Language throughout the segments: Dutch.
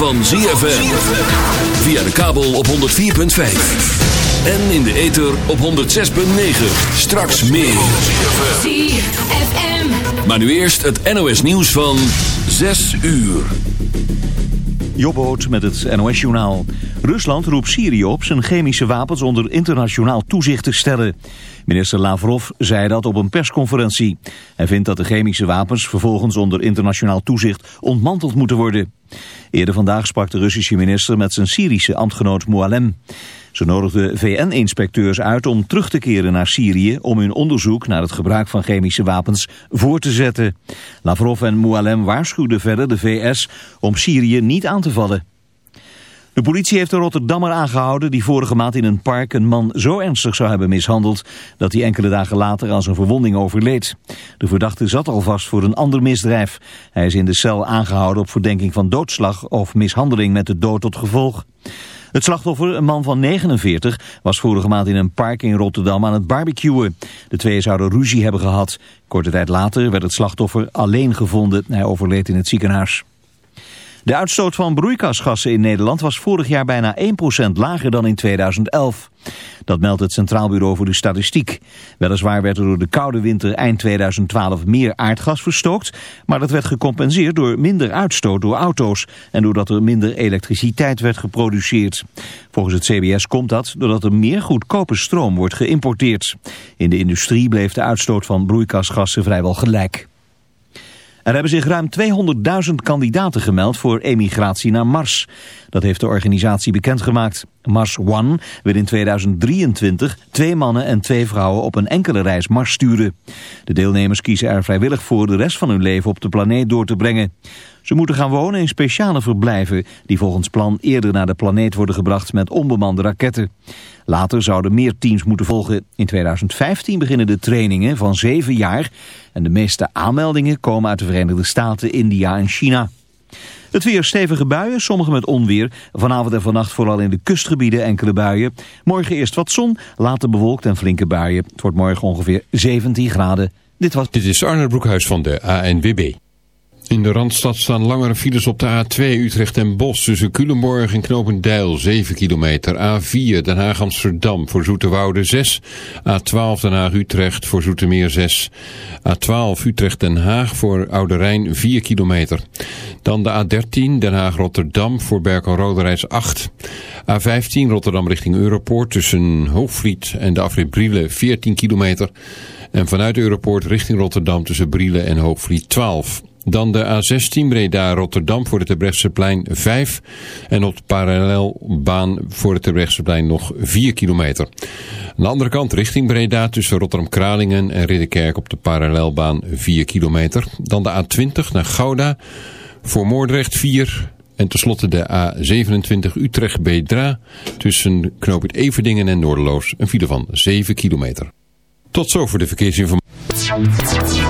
van ZFM. Via de kabel op 104.5. En in de ether op 106.9. Straks meer. ZFM. Maar nu eerst het NOS nieuws van 6 uur. Jobboot met het NOS-journaal. Rusland roept Syrië op zijn chemische wapens onder internationaal toezicht te stellen. Minister Lavrov zei dat op een persconferentie. Hij vindt dat de chemische wapens vervolgens onder internationaal toezicht ontmanteld moeten worden. Eerder vandaag sprak de Russische minister met zijn Syrische ambtgenoot Moalem. Ze nodigden VN-inspecteurs uit om terug te keren naar Syrië... om hun onderzoek naar het gebruik van chemische wapens voor te zetten. Lavrov en Moalem waarschuwden verder de VS om Syrië niet aan te vallen. De politie heeft een Rotterdammer aangehouden die vorige maand in een park een man zo ernstig zou hebben mishandeld dat hij enkele dagen later aan zijn verwonding overleed. De verdachte zat al vast voor een ander misdrijf. Hij is in de cel aangehouden op verdenking van doodslag of mishandeling met de dood tot gevolg. Het slachtoffer, een man van 49, was vorige maand in een park in Rotterdam aan het barbecuen. De twee zouden ruzie hebben gehad. Korte tijd later werd het slachtoffer alleen gevonden. Hij overleed in het ziekenhuis. De uitstoot van broeikasgassen in Nederland was vorig jaar bijna 1% lager dan in 2011. Dat meldt het Centraal Bureau voor de Statistiek. Weliswaar werd er door de koude winter eind 2012 meer aardgas verstookt, maar dat werd gecompenseerd door minder uitstoot door auto's en doordat er minder elektriciteit werd geproduceerd. Volgens het CBS komt dat doordat er meer goedkope stroom wordt geïmporteerd. In de industrie bleef de uitstoot van broeikasgassen vrijwel gelijk. Er hebben zich ruim 200.000 kandidaten gemeld voor emigratie naar Mars. Dat heeft de organisatie bekendgemaakt. Mars One wil in 2023 twee mannen en twee vrouwen op een enkele reis Mars sturen. De deelnemers kiezen er vrijwillig voor de rest van hun leven op de planeet door te brengen. Ze moeten gaan wonen in speciale verblijven die volgens plan eerder naar de planeet worden gebracht met onbemande raketten. Later zouden meer teams moeten volgen. In 2015 beginnen de trainingen van zeven jaar en de meeste aanmeldingen komen uit de Verenigde Staten, India en China. Het weer stevige buien, sommige met onweer. Vanavond en vannacht vooral in de kustgebieden enkele buien. Morgen eerst wat zon, later bewolkt en flinke buien. Het wordt morgen ongeveer 17 graden. Dit was... Dit is Arne Broekhuis van de ANWB. In de Randstad staan langere files op de A2 Utrecht en Bos tussen Culemborg en Knopendijl 7 kilometer. A4 Den Haag Amsterdam voor Zoeterwoude 6. A12 Den Haag Utrecht voor Zoetermeer 6. A12 Utrecht Den Haag voor Oude Rijn 4 kilometer. Dan de A13 Den Haag Rotterdam voor Berkel Roderijs 8. A15 Rotterdam richting Europoort tussen Hoogvliet en de afrit Brielen 14 kilometer. En vanuit Europoort richting Rotterdam tussen Brielen en Hoogvliet 12 dan de A16 Breda Rotterdam voor het Terbrechtseplein 5. En op de parallelbaan voor het Terbrechtseplein nog 4 kilometer. Aan de andere kant richting Breda tussen Rotterdam-Kralingen en Ridderkerk op de parallelbaan 4 kilometer. Dan de A20 naar Gouda voor Moordrecht 4 en tenslotte de A27 Utrecht-Bedra tussen knooppunt Everdingen en Noorderloos een file van 7 kilometer. Tot zover de verkeersinformatie.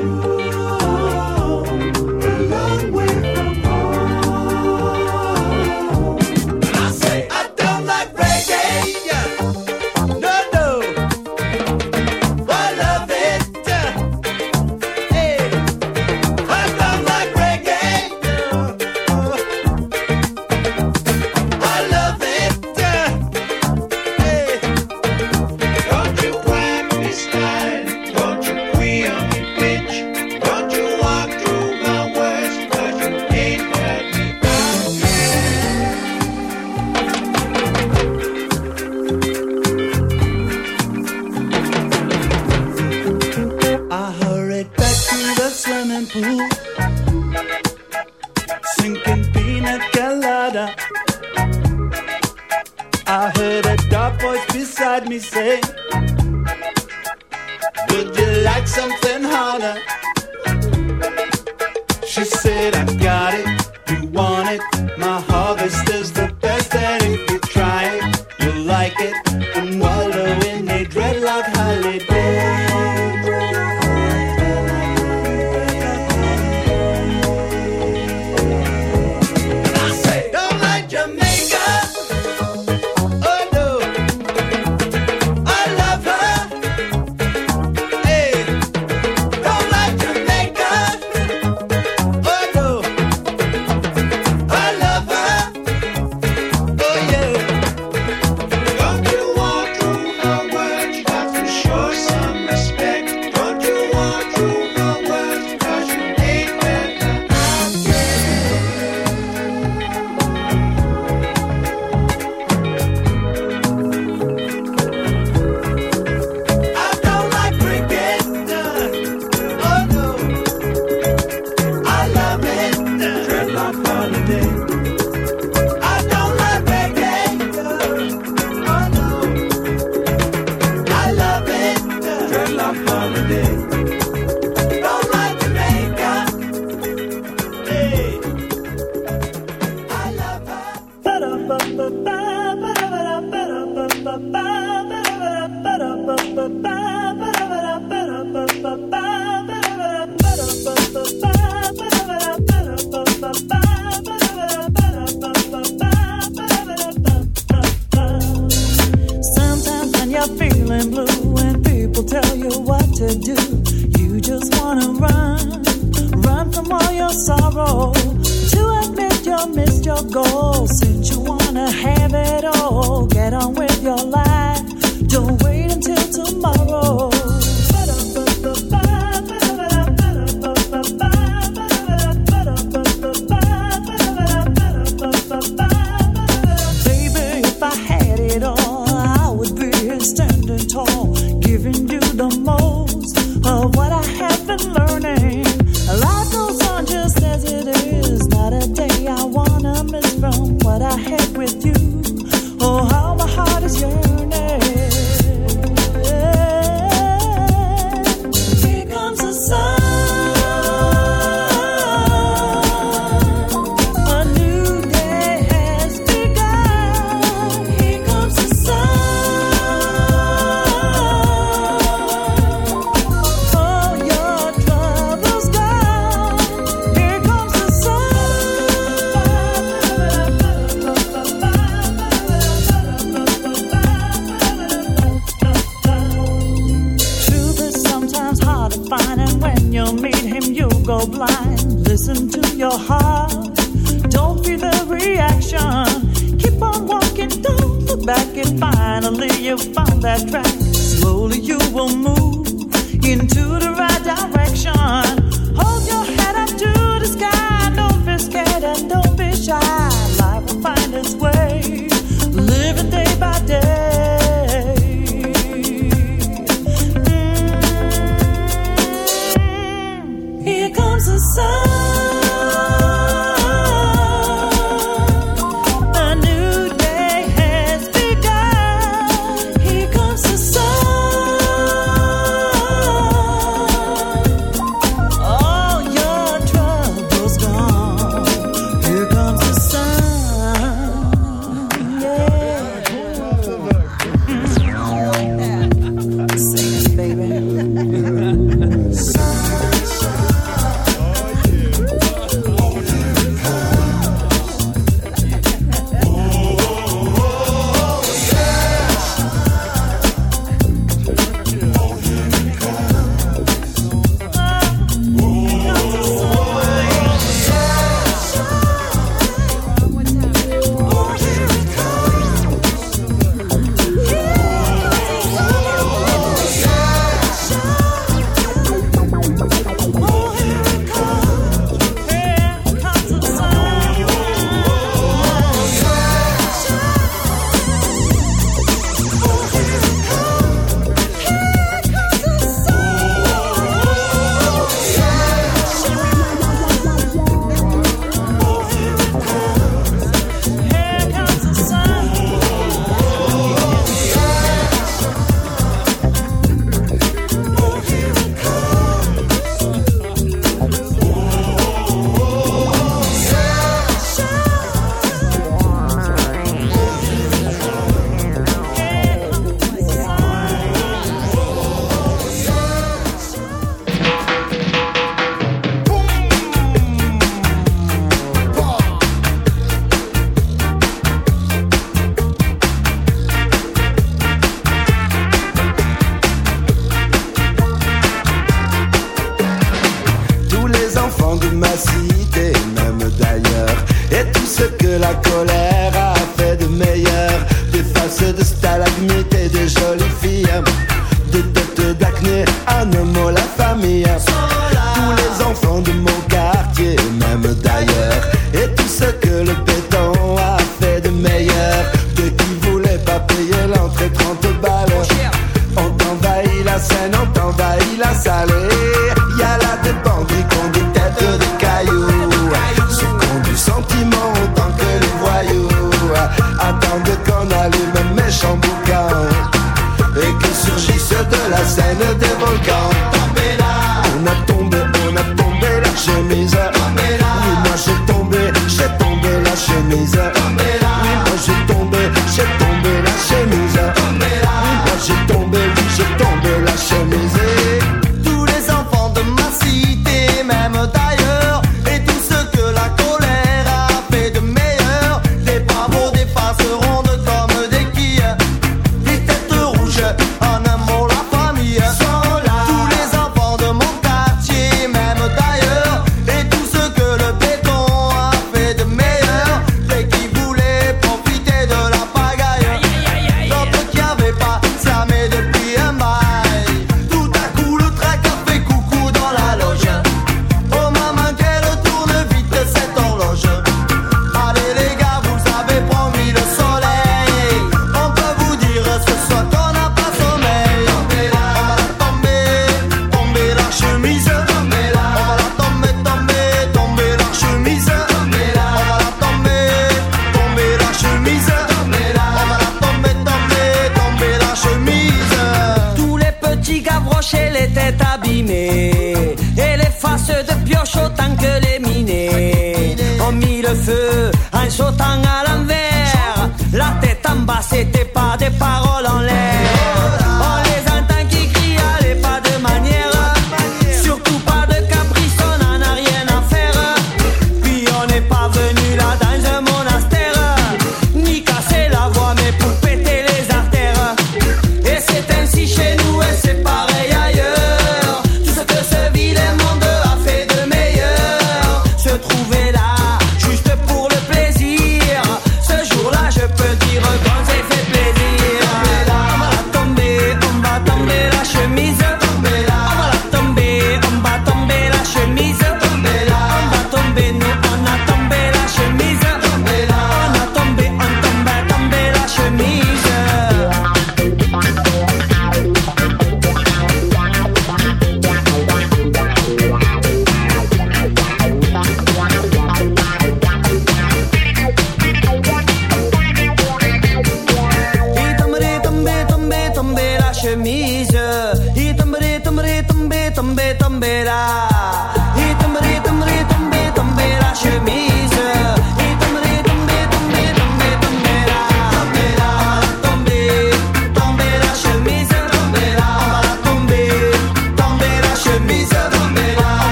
什么意思？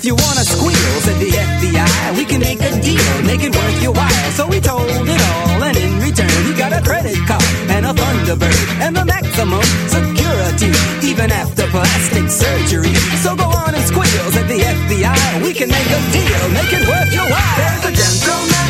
If you wanna squeal, said the FBI, we can make a deal, make it worth your while. So we told it all, and in return, he got a credit card and a Thunderbird and the maximum security, even after plastic surgery. So go on and squeal, said the FBI, we can make a deal, make it worth your while. There's a gentleman.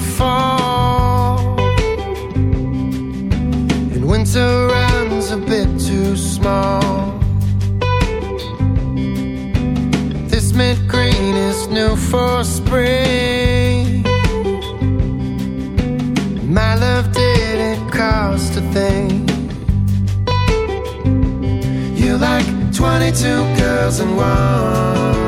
Just fall. And winter runs a bit too small. This mint green is new for spring. My love didn't cost a thing. You're like 22 girls in one.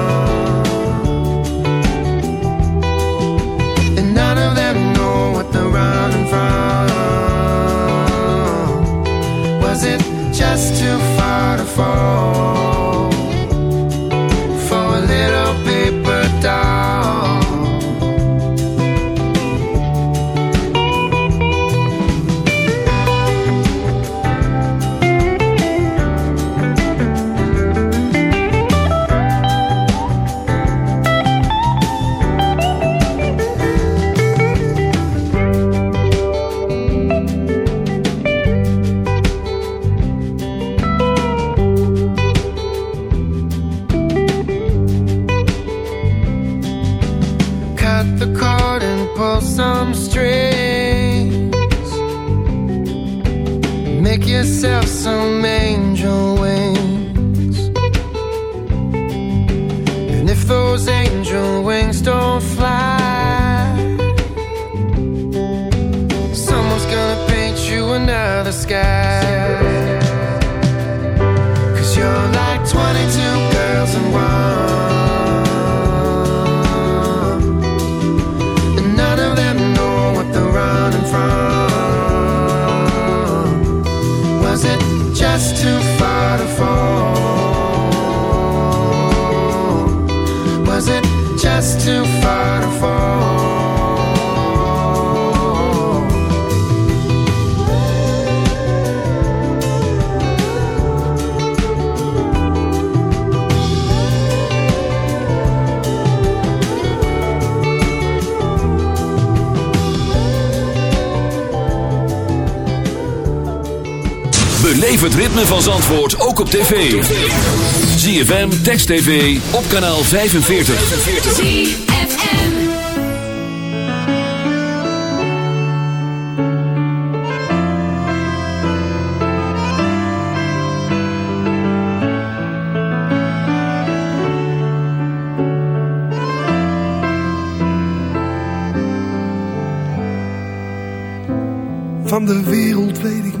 Ook op tv. ZFM, Text TV, op kanaal 45. ZFM. Van de wereld weet ik.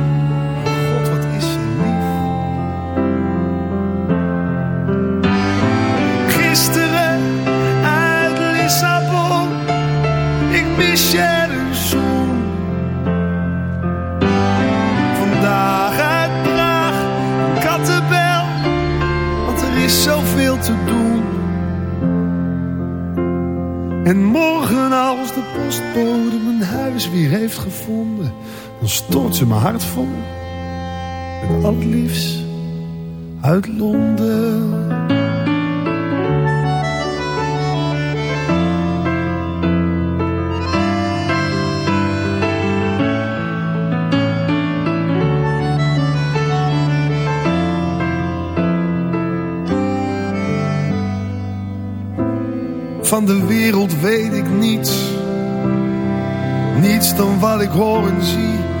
Mijn hart vol met al uit Londen. Van de wereld weet ik niets. Niets dan wat ik hoor en zie.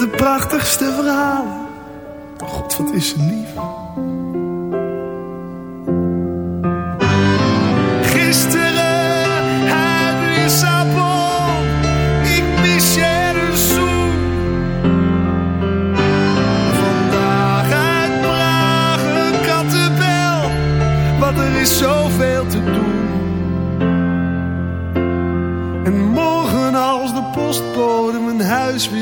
De prachtigste verhalen. God, wat is ze lief.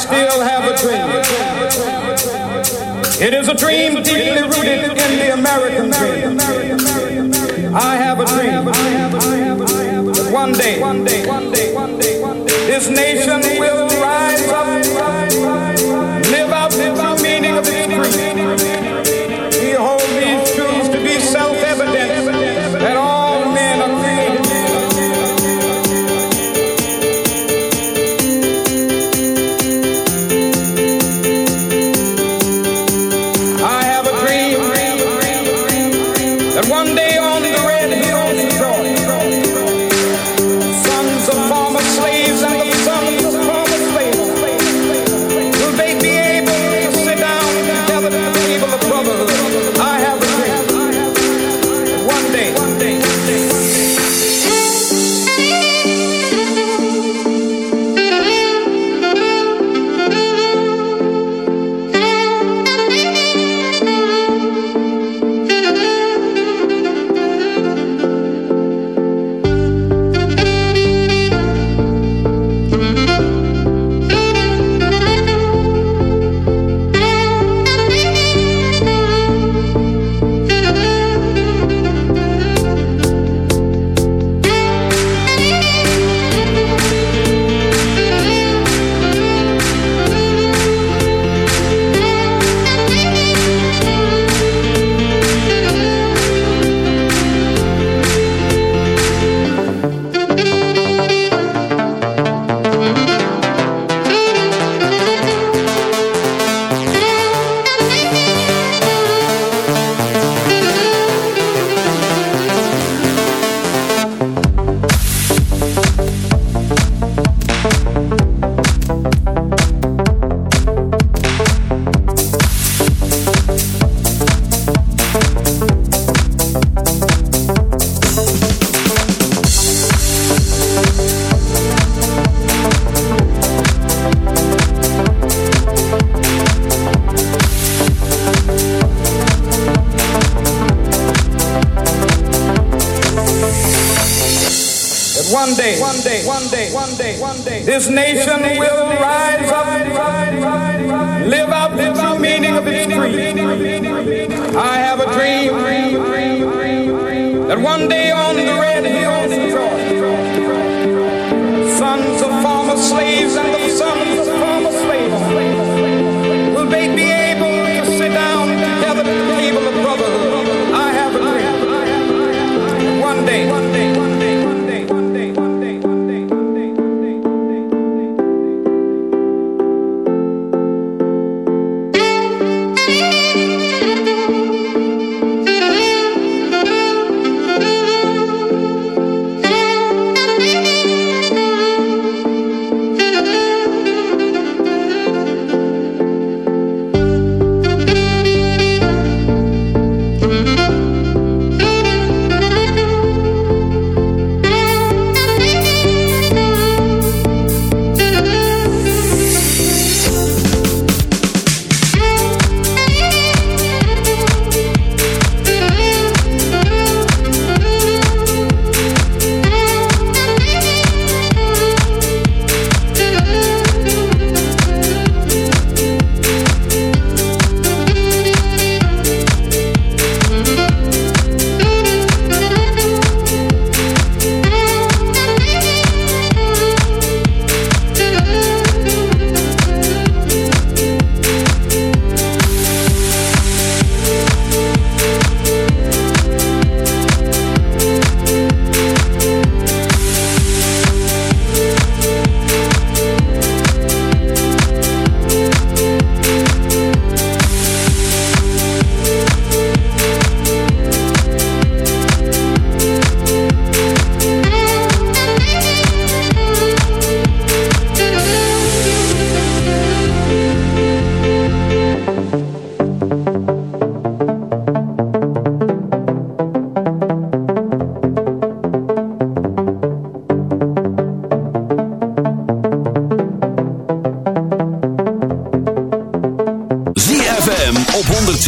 still have a dream. It is a dream deeply rooted in the American dream. I have a dream that one day, this nation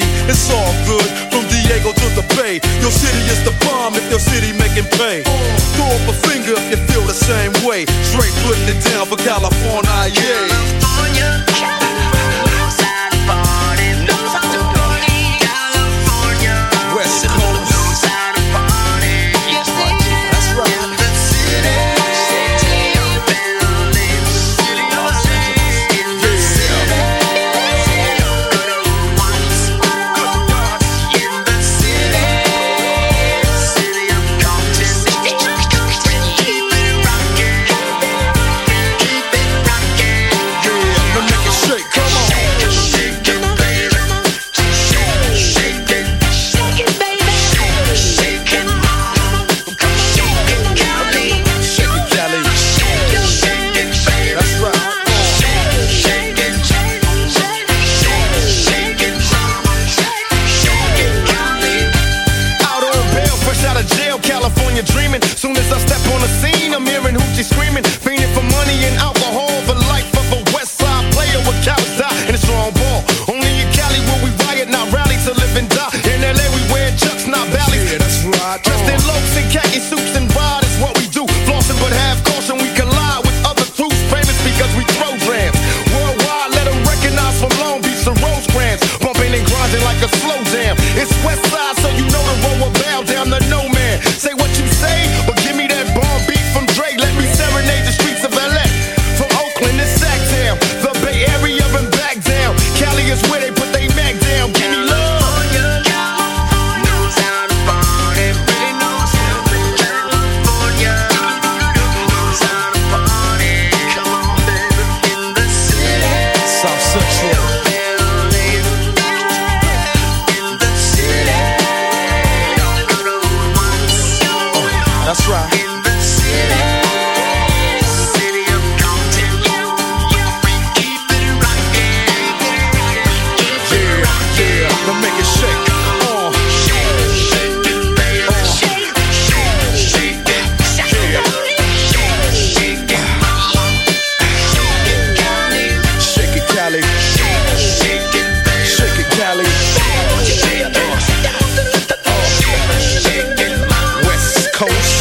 It's so coast.